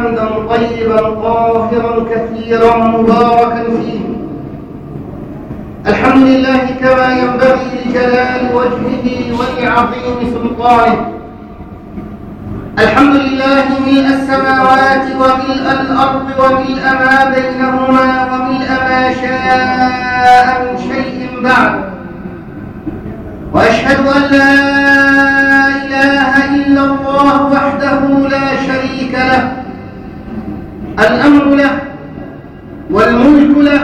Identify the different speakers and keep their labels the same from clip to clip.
Speaker 1: حمدا طيبا طاهرا كثيرا مباركا فيه. الحمد لله كما ينبغي لجلال وجهه ولعظيم سلطانه. الحمد لله ملء السماوات وملء الأرض وملء ما بينهما وملء ما شاء من شيء بعد. وأشهد أن لا إله إلا الله وحده لا شريك له. الأمر له والملك له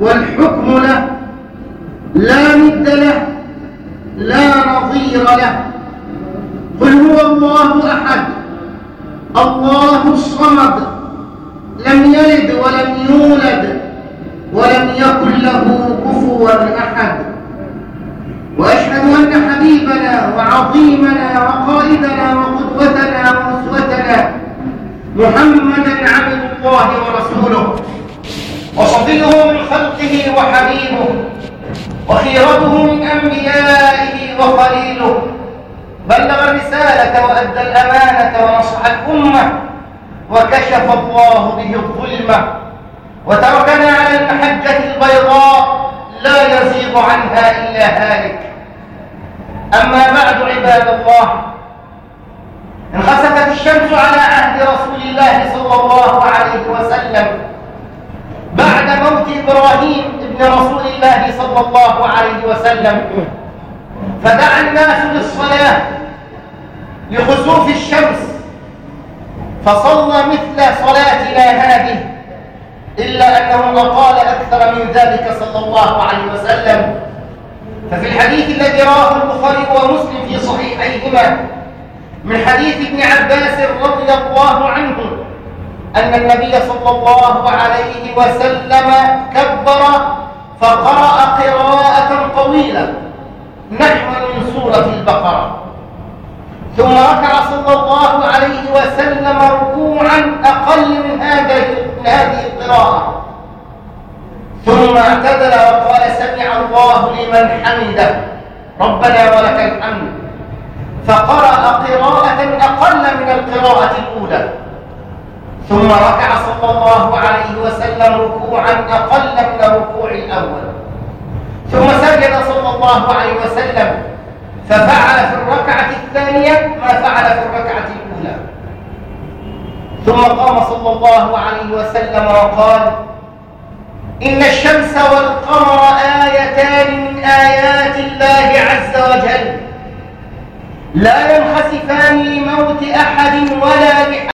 Speaker 1: والحكم له. لا ند له لا نظير له. قل هو الله أحد الله الصمد. لم يلد ولم يولد ولم يكن له كفوا أحد. وأشهد أن حبيبنا وعظيمنا وقائدنا وقدوتنا وأسوتنا محمدا الله ورسوله. وصفيه من خلقه وحبيبه وخيرته من أنبيائه وخليله. بلغ الرسالة وأدى الأمانة ونصح الأمة وكشف الله به الظلمة وتركنا على المحجة البيضاء لا يزيغ عنها إلا هالك. أما بعد عباد الله انخسفت الشمس على عهد رسول الله صلى الله عليه وسلم بعد موت إبراهيم ابن رسول الله صلى الله عليه وسلم فدعا الناس للصلاة لخسوف الشمس فصلى مثل صلاتنا هذه إلا أنه قال أكثر من ذلك صلى الله عليه وسلم. ففي الحديث الذي رواه البخاري ومسلم في صحيحيهما من حديث ابن عباس رضي الله عنه أن النبي صلى الله عليه وسلم كبر فقرأ قراءة طويلة نحو من سورة البقرة. ثم ركع صلى الله عليه وسلم ركوعا أقل من هذه القراءة. ثم اعتدل وقال سمع الله لمن حمده. ربنا ولك الحمد. فقرأ قراءة أقل من القراءة الأولى. ثم ركع صلى الله عليه وسلم ركوعا أقل من الركوع الأول. ثم سجد صلى الله عليه وسلم ففعل في الركعة الثانية ما فعل في الركعة الأولى. ثم قام صلى الله عليه وسلم وقال إن الشمس والقمر آيتان من آيات الله عز وجل. لا ينخسفان لموت أحد ولا لحد